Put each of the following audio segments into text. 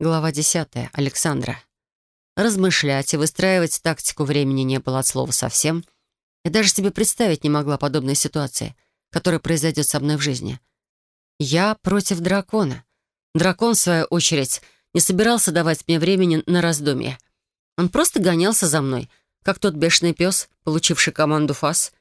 Глава 10. Александра. Размышлять и выстраивать тактику времени не было от слова совсем. Я даже себе представить не могла подобной ситуации, которая произойдет со мной в жизни. Я против дракона. Дракон, в свою очередь, не собирался давать мне времени на раздумье. Он просто гонялся за мной, как тот бешеный пес, получивший команду ФАС.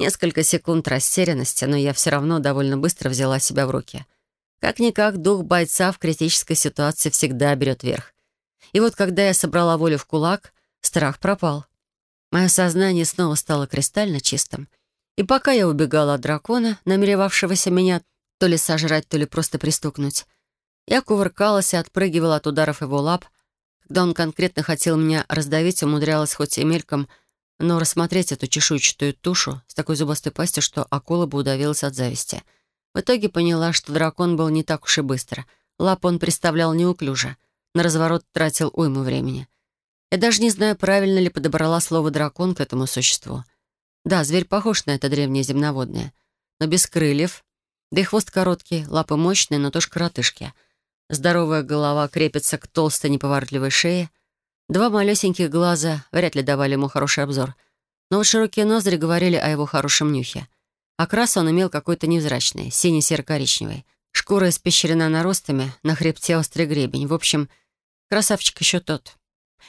Несколько секунд растерянности, но я все равно довольно быстро взяла себя в руки — как-никак дух бойца в критической ситуации всегда берет верх. И вот когда я собрала волю в кулак, страх пропал. Мое сознание снова стало кристально чистым. И пока я убегала от дракона, намеревавшегося меня то ли сожрать, то ли просто пристукнуть, я кувыркалась и отпрыгивала от ударов его лап. Когда он конкретно хотел меня раздавить, умудрялась хоть и мельком, но рассмотреть эту чешуйчатую тушу с такой зубастой пастью, что акула бы удавилась от зависти — в итоге поняла, что дракон был не так уж и быстро. Лап он представлял неуклюже. На разворот тратил уйму времени. Я даже не знаю, правильно ли подобрала слово «дракон» к этому существу. Да, зверь похож на это древнее земноводное, но без крыльев. Да и хвост короткий, лапы мощные, но тоже коротышки. Здоровая голова крепится к толстой неповоротливой шее. Два малюсеньких глаза вряд ли давали ему хороший обзор. Но вот широкие ноздри говорили о его хорошем нюхе. Окрас он имел какой-то невзрачный, синий-серо-коричневый. Шкура испещрена наростами, на хребте острый гребень. В общем, красавчик еще тот.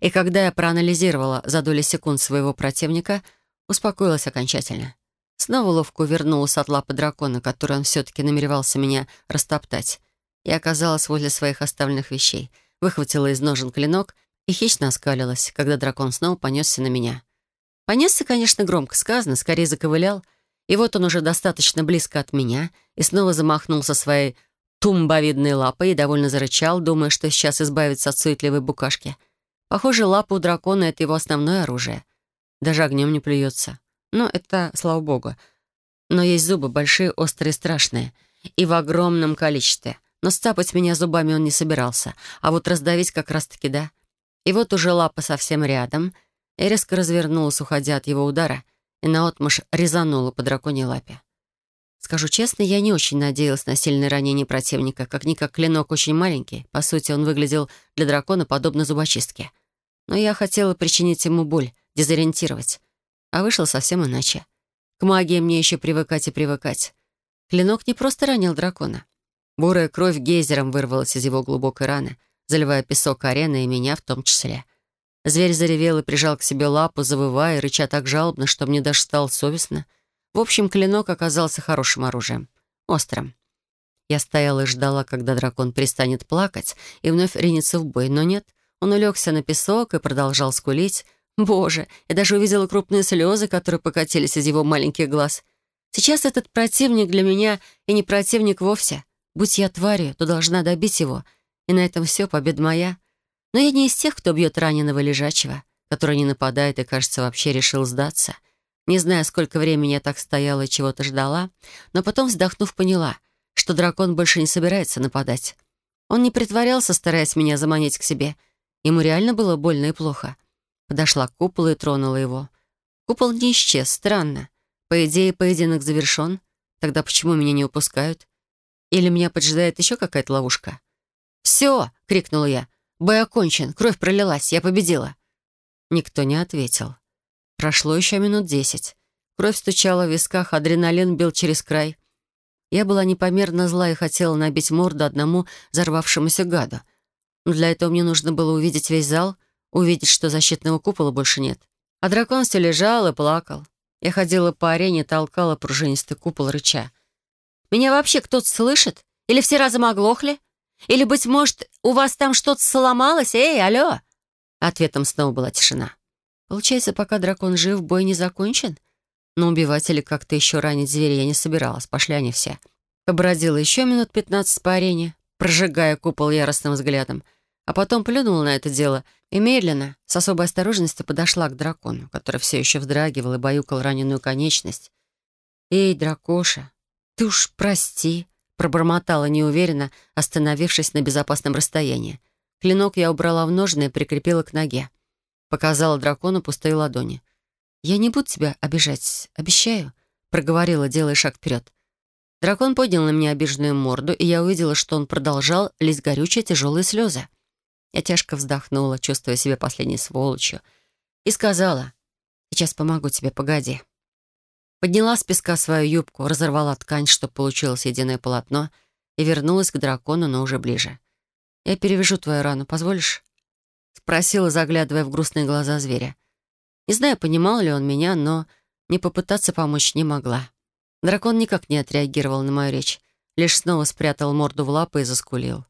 И когда я проанализировала за доли секунд своего противника, успокоилась окончательно. Снова ловко вернулась от лапы дракона, который он все-таки намеревался меня растоптать, и оказалась возле своих оставленных вещей, выхватила из ножен клинок и хищно оскалилась, когда дракон снова понесся на меня. Понесся, конечно, громко сказано, скорее заковылял — и вот он уже достаточно близко от меня и снова замахнулся своей тумбовидной лапой и довольно зарычал, думая, что сейчас избавится от суетливой букашки. Похоже, лапа у дракона — это его основное оружие. Даже огнем не плюется. Но это, слава богу. Но есть зубы большие, острые, страшные. И в огромном количестве. Но стапать меня зубами он не собирался. А вот раздавить как раз-таки да. И вот уже лапа совсем рядом. И резко развернулась, уходя от его удара — и наотмашь резанула по драконьей лапе. Скажу честно, я не очень надеялась на сильное ранение противника. Как-никак клинок очень маленький. По сути, он выглядел для дракона подобно зубочистке. Но я хотела причинить ему боль, дезориентировать. А вышло совсем иначе. К магии мне еще привыкать и привыкать. Клинок не просто ранил дракона. Бурая кровь гейзером вырвалась из его глубокой раны, заливая песок арены и меня в том числе. Зверь заревел и прижал к себе лапу, завывая, рыча так жалобно, что мне даже стало совестно. В общем, клинок оказался хорошим оружием. Острым. Я стояла и ждала, когда дракон перестанет плакать и вновь ринется в бой, но нет. Он улегся на песок и продолжал скулить. Боже, я даже увидела крупные слезы, которые покатились из его маленьких глаз. Сейчас этот противник для меня и не противник вовсе. Будь я тварью, то должна добить его. И на этом все, победа моя. Но я не из тех, кто бьет раненого лежачего, который не нападает и, кажется, вообще решил сдаться. Не знаю, сколько времени я так стояла и чего-то ждала, но потом, вздохнув, поняла, что дракон больше не собирается нападать. Он не притворялся, стараясь меня заманить к себе. Ему реально было больно и плохо. Подошла к куполу и тронула его. Купол не исчез, странно. По идее, поединок завершен. Тогда почему меня не упускают? Или меня поджидает еще какая-то ловушка? «Все!» — крикнула я. Бой окончен, кровь пролилась, я победила». Никто не ответил. Прошло еще минут десять. Кровь стучала в висках, адреналин бил через край. Я была непомерно зла и хотела набить морду одному взорвавшемуся гаду. Но для этого мне нужно было увидеть весь зал, увидеть, что защитного купола больше нет. А дракон все лежал и плакал. Я ходила по арене, толкала пружинистый купол, рыча. «Меня вообще кто-то слышит? Или все разом оглохли?» Или, быть может, у вас там что-то сломалось? Эй, алло!» Ответом снова была тишина. Получается, пока дракон жив, бой не закончен? Но убивать или как-то еще ранить зверя я не собиралась. Пошли они все. Побродила еще минут пятнадцать по арене, прожигая купол яростным взглядом, а потом плюнула на это дело и медленно, с особой осторожностью подошла к дракону, который все еще вздрагивал и баюкал раненую конечность. «Эй, дракоша, ты уж прости», Пробормотала неуверенно, остановившись на безопасном расстоянии. Клинок я убрала в ножны и прикрепила к ноге. Показала дракону пустые ладони. «Я не буду тебя обижать, обещаю», — проговорила, делая шаг вперед. Дракон поднял на меня обиженную морду, и я увидела, что он продолжал лить горючие тяжелые слезы. Я тяжко вздохнула, чувствуя себя последней сволочью, и сказала, «Сейчас помогу тебе, погоди». Подняла с песка свою юбку, разорвала ткань, чтобы получилось единое полотно, и вернулась к дракону, но уже ближе. «Я перевяжу твою рану, позволишь?» Спросила, заглядывая в грустные глаза зверя. Не знаю, понимал ли он меня, но не попытаться помочь не могла. Дракон никак не отреагировал на мою речь, лишь снова спрятал морду в лапы и заскулил.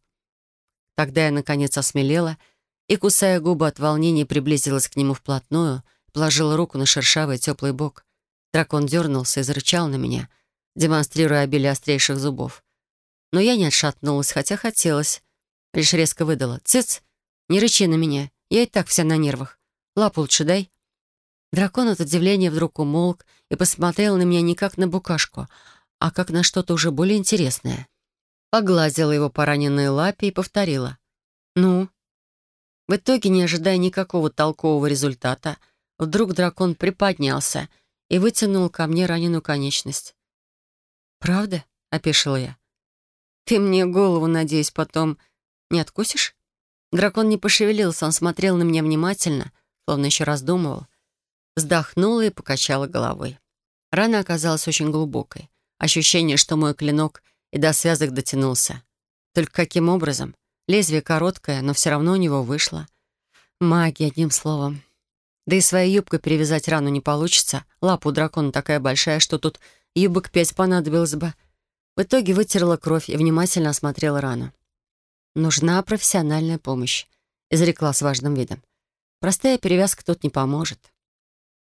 Тогда я, наконец, осмелела и, кусая губы от волнения, приблизилась к нему вплотную, положила руку на шершавый теплый бок. Дракон дернулся и зарычал на меня, демонстрируя обилие острейших зубов. Но я не отшатнулась, хотя хотелось. Лишь резко выдала. «Цыц! Не рычи на меня, я и так вся на нервах. Лапу лучше дай». Дракон от удивления вдруг умолк и посмотрел на меня не как на букашку, а как на что-то уже более интересное. Погладила его по раненой лапе и повторила. «Ну?» В итоге, не ожидая никакого толкового результата, вдруг дракон приподнялся и вытянул ко мне раненую конечность. «Правда?» — опешила я. «Ты мне голову, надеюсь, потом не откусишь?» Дракон не пошевелился, он смотрел на меня внимательно, словно еще раздумывал. Вздохнула и покачала головой. Рана оказалась очень глубокой. Ощущение, что мой клинок и до связок дотянулся. Только каким образом? Лезвие короткое, но все равно у него вышло. Магия, одним словом. Да и своей юбкой перевязать рану не получится. Лапа у дракона такая большая, что тут юбок пять понадобилось бы. В итоге вытерла кровь и внимательно осмотрела рану. «Нужна профессиональная помощь», — изрекла с важным видом. «Простая перевязка тут не поможет».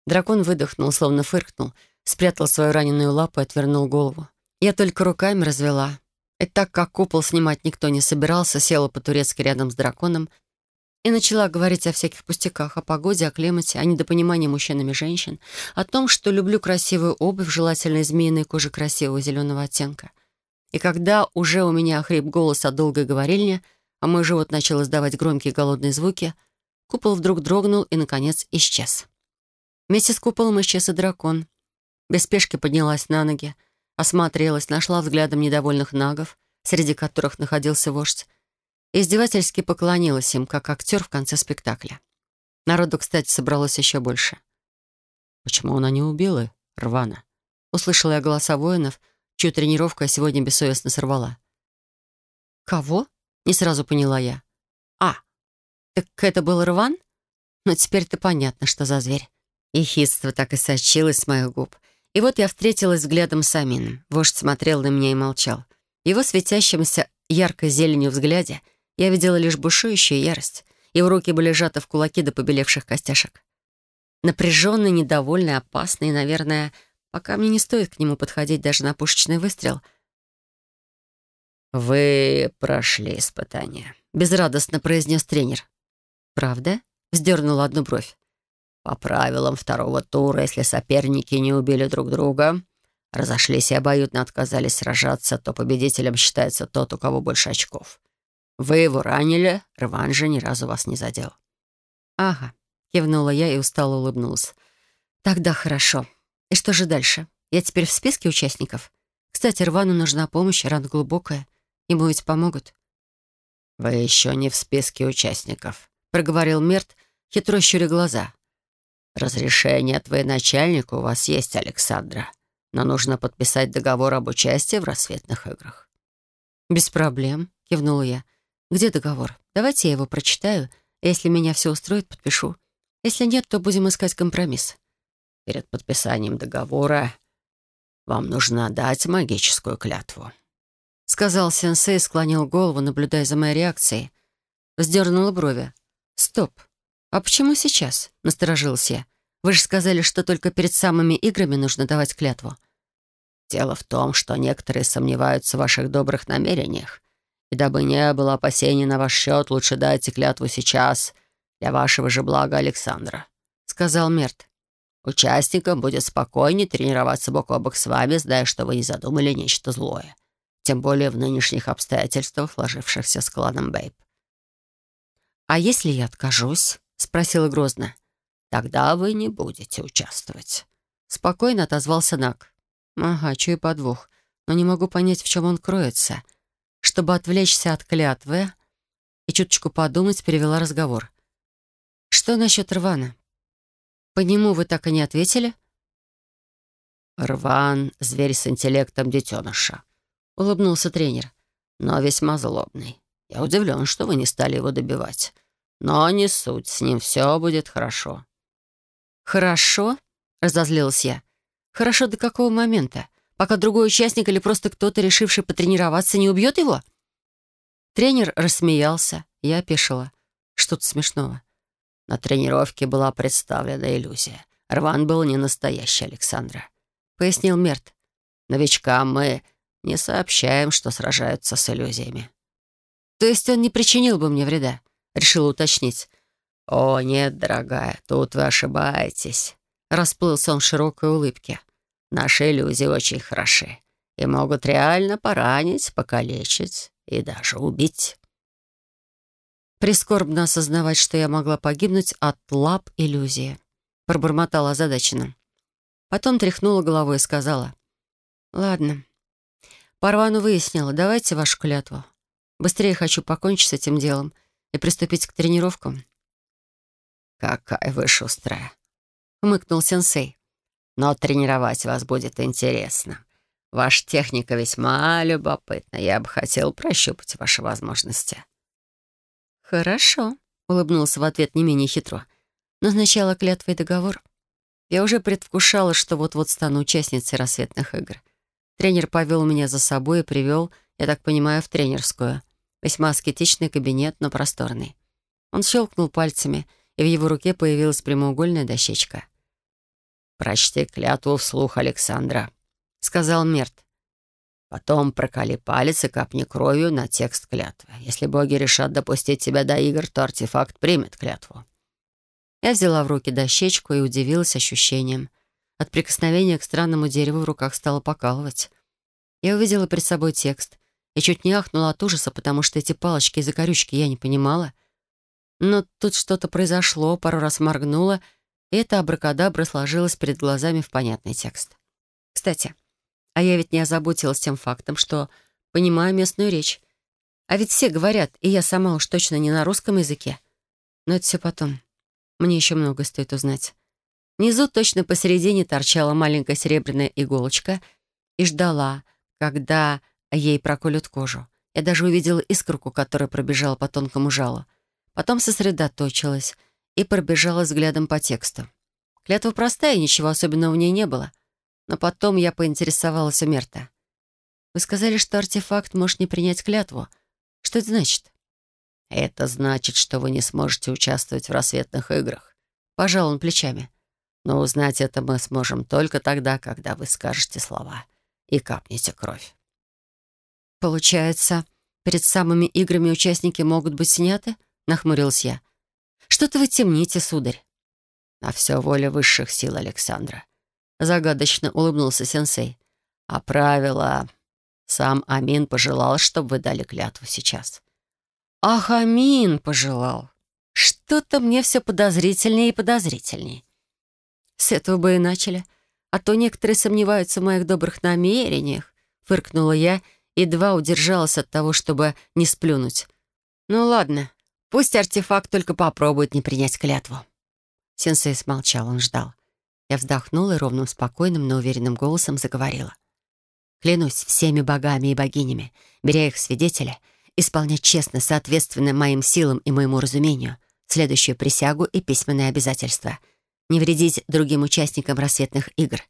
Дракон выдохнул, словно фыркнул, спрятал свою раненую лапу и отвернул голову. Я только руками развела. И так как купол снимать никто не собирался, села по-турецки рядом с драконом и начала говорить о всяких пустяках, о погоде, о климате, о недопонимании мужчинами женщин, о том, что люблю красивую обувь, желательно змеиной кожи красивого зеленого оттенка. И когда уже у меня охрип голос от долгой говорильни, а мой живот начал издавать громкие голодные звуки, купол вдруг дрогнул и, наконец, исчез. Вместе с куполом исчез и дракон. Без спешки поднялась на ноги, Осмотрелась, нашла взглядом недовольных нагов, среди которых находился вождь, и издевательски поклонилась им, как актер в конце спектакля. Народу, кстати, собралось еще больше. «Почему она не убила Рвана?» Услышала я голоса воинов, чью тренировку я сегодня бессовестно сорвала. «Кого?» — не сразу поняла я. «А, так это был Рван? Но теперь-то понятно, что за зверь». И хитство так и сочилось с моих губ — и вот я встретилась взглядом с Амином. Вождь смотрел на меня и молчал. Его светящемся яркой зеленью взгляде я видела лишь бушующую ярость. Его руки были сжаты в кулаки до побелевших костяшек. Напряженный, недовольный, опасный, наверное, пока мне не стоит к нему подходить даже на пушечный выстрел. «Вы прошли испытание», — безрадостно произнес тренер. «Правда?» — вздернула одну бровь. По правилам второго тура, если соперники не убили друг друга, разошлись и обоюдно отказались сражаться, то победителем считается тот, у кого больше очков. Вы его ранили, рван же ни разу вас не задел. «Ага», — кивнула я и устало улыбнулась. «Тогда хорошо. И что же дальше? Я теперь в списке участников? Кстати, Рвану нужна помощь, рана глубокая. Ему ведь помогут?» «Вы еще не в списке участников», — проговорил Мерт, хитро щуря глаза. «Разрешение от военачальника у вас есть, Александра, но нужно подписать договор об участии в рассветных играх». «Без проблем», — кивнула я. «Где договор? Давайте я его прочитаю. Если меня все устроит, подпишу. Если нет, то будем искать компромисс». «Перед подписанием договора вам нужно дать магическую клятву», — сказал сенсей склонил голову, наблюдая за моей реакцией. Вздернула брови. «Стоп. «А почему сейчас?» — насторожилась я. «Вы же сказали, что только перед самыми играми нужно давать клятву». «Дело в том, что некоторые сомневаются в ваших добрых намерениях. И дабы не было опасений на ваш счет, лучше дайте клятву сейчас, для вашего же блага Александра», — сказал Мерт. «Участникам будет спокойнее тренироваться бок о бок с вами, зная, что вы не задумали нечто злое. Тем более в нынешних обстоятельствах, сложившихся с кланом Бэйб». «А если я откажусь?» — спросила грозно. «Тогда вы не будете участвовать». Спокойно отозвался Нак. «Ага, чую подвох, но не могу понять, в чем он кроется. Чтобы отвлечься от клятвы и чуточку подумать, перевела разговор. «Что насчет Рвана? По нему вы так и не ответили?» «Рван — зверь с интеллектом детеныша», — улыбнулся тренер, «но весьма злобный. Я удивлен, что вы не стали его добивать. Но не суть, с ним все будет хорошо». «Хорошо?» — разозлилась я. «Хорошо до какого момента? Пока другой участник или просто кто-то, решивший потренироваться, не убьет его?» Тренер рассмеялся. Я опешила. Что-то смешного. На тренировке была представлена иллюзия. Рван был не настоящий Александра, — пояснил Мерт. Новичкам мы не сообщаем, что сражаются с иллюзиями. То есть он не причинил бы мне вреда? Решила уточнить. «О, нет, дорогая, тут вы ошибаетесь», — расплылся он в широкой улыбке. «Наши иллюзии очень хороши и могут реально поранить, покалечить и даже убить». Прискорбно осознавать, что я могла погибнуть от лап иллюзии. Пробормотала озадаченно. Потом тряхнула головой и сказала. «Ладно. Парвану выяснила. Давайте вашу клятву. Быстрее хочу покончить с этим делом и приступить к тренировкам». «Какая вы шустрая!» — умыкнул сенсей. «Но тренировать вас будет интересно. Ваша техника весьма любопытна. Я бы хотел прощупать ваши возможности». «Хорошо», — улыбнулся в ответ не менее хитро. «Но сначала клятва договор». Я уже предвкушала, что вот-вот стану участницей рассветных игр. Тренер повел меня за собой и привел, я так понимаю, в тренерскую. Весьма аскетичный кабинет, но просторный. Он щелкнул пальцами, и в его руке появилась прямоугольная дощечка. «Прочти клятву вслух Александра», — сказал Мерт. «Потом проколи палец и капни кровью на текст клятвы. Если боги решат допустить тебя до игр, то артефакт примет клятву». Я взяла в руки дощечку и удивилась ощущением. От прикосновения к странному дереву в руках стало покалывать. Я увидела перед собой текст и чуть не ахнула от ужаса, потому что эти палочки и закорючки я не понимала. Но тут что-то произошло, пару раз моргнула, эта абракадабра сложилась перед глазами в понятный текст. Кстати, а я ведь не озаботилась тем фактом, что понимаю местную речь. А ведь все говорят, и я сама уж точно не на русском языке. Но это все потом. Мне еще много стоит узнать. Внизу точно посередине торчала маленькая серебряная иголочка и ждала, когда ей проколют кожу. Я даже увидела искорку, которая пробежала по тонкому жалу. Потом сосредоточилась и пробежала взглядом по тексту. Клятва простая, ничего особенного в ней не было. Но потом я поинтересовалась у Мерта. «Вы сказали, что артефакт может не принять клятву. Что это значит?» «Это значит, что вы не сможете участвовать в рассветных играх», — пожал он плечами. «Но узнать это мы сможем только тогда, когда вы скажете слова и капнете кровь». «Получается, перед самыми играми участники могут быть сняты?» — нахмурилась я. «Что-то вы темните, сударь». «На все воля высших сил Александра», — загадочно улыбнулся сенсей. «А правило...» Сам Амин пожелал, чтобы вы дали клятву сейчас. «Ах, Амин пожелал. Что-то мне все подозрительнее и подозрительнее. С этого бы и начали. А то некоторые сомневаются в моих добрых намерениях», — фыркнула я, едва удержалась от того, чтобы не сплюнуть. «Ну ладно, пусть артефакт только попробует не принять клятву». Сенсей смолчал, он ждал. Я вздохнула и ровным, спокойным, но уверенным голосом заговорила. «Клянусь всеми богами и богинями, беря их свидетеля, исполнять честно, соответственно моим силам и моему разумению, следующую присягу и письменные обязательства, не вредить другим участникам рассветных игр,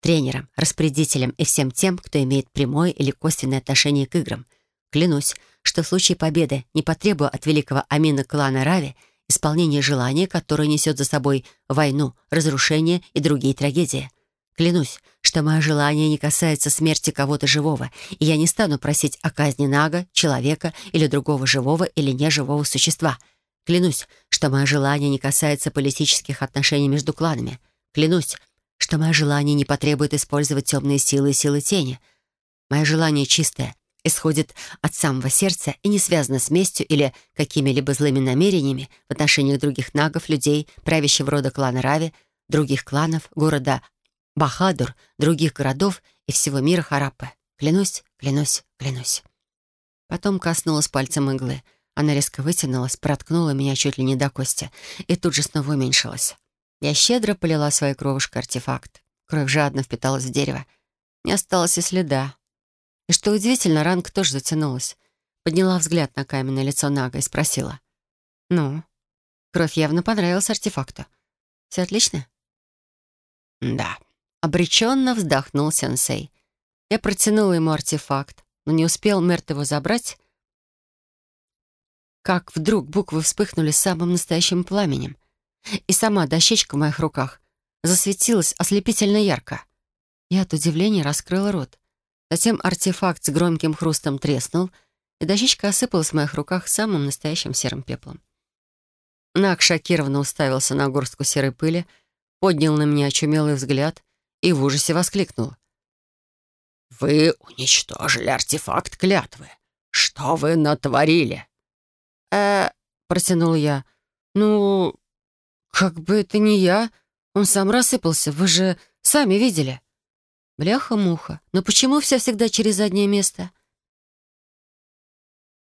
тренерам, распорядителям и всем тем, кто имеет прямое или косвенное отношение к играм. Клянусь, что в случае победы не потребую от великого Амина клана Рави исполнения желания, которое несет за собой войну, разрушение и другие трагедии. Клянусь, что мое желание не касается смерти кого-то живого, и я не стану просить о казни Нага, человека или другого живого или неживого существа. Клянусь, что мое желание не касается политических отношений между кланами. Клянусь, что мое желание не потребует использовать темные силы и силы тени. Мое желание чистое, исходит от самого сердца и не связано с местью или какими-либо злыми намерениями в отношении других нагов, людей, правящего рода клана Рави, других кланов, города Бахадур, других городов и всего мира Хараппы. Клянусь, клянусь, клянусь. Потом коснулась пальцем иглы. Она резко вытянулась, проткнула меня чуть ли не до кости и тут же снова уменьшилась. Я щедро полила своей кровушкой артефакт. Кровь жадно впиталась в дерево. Не осталось и следа. И что удивительно, ранка тоже затянулась. Подняла взгляд на каменное лицо Нага и спросила. «Ну, кровь явно понравилась артефакту. Все отлично?» «Да», — обреченно вздохнул сенсей. Я протянула ему артефакт, но не успел Мерт его забрать, как вдруг буквы вспыхнули самым настоящим пламенем, и сама дощечка в моих руках засветилась ослепительно ярко. Я от удивления раскрыла рот. Затем артефакт с громким хрустом треснул, и дощечка осыпалась в моих руках самым настоящим серым пеплом. Нак шокированно уставился на горстку серой пыли, поднял на меня очумелый взгляд и в ужасе воскликнул. «Вы уничтожили артефакт клятвы. Что вы натворили?» «Э...» — протянул я. «Ну, как бы это не я. Он сам рассыпался, вы же сами видели». Бляха-муха. Но почему все всегда через заднее место?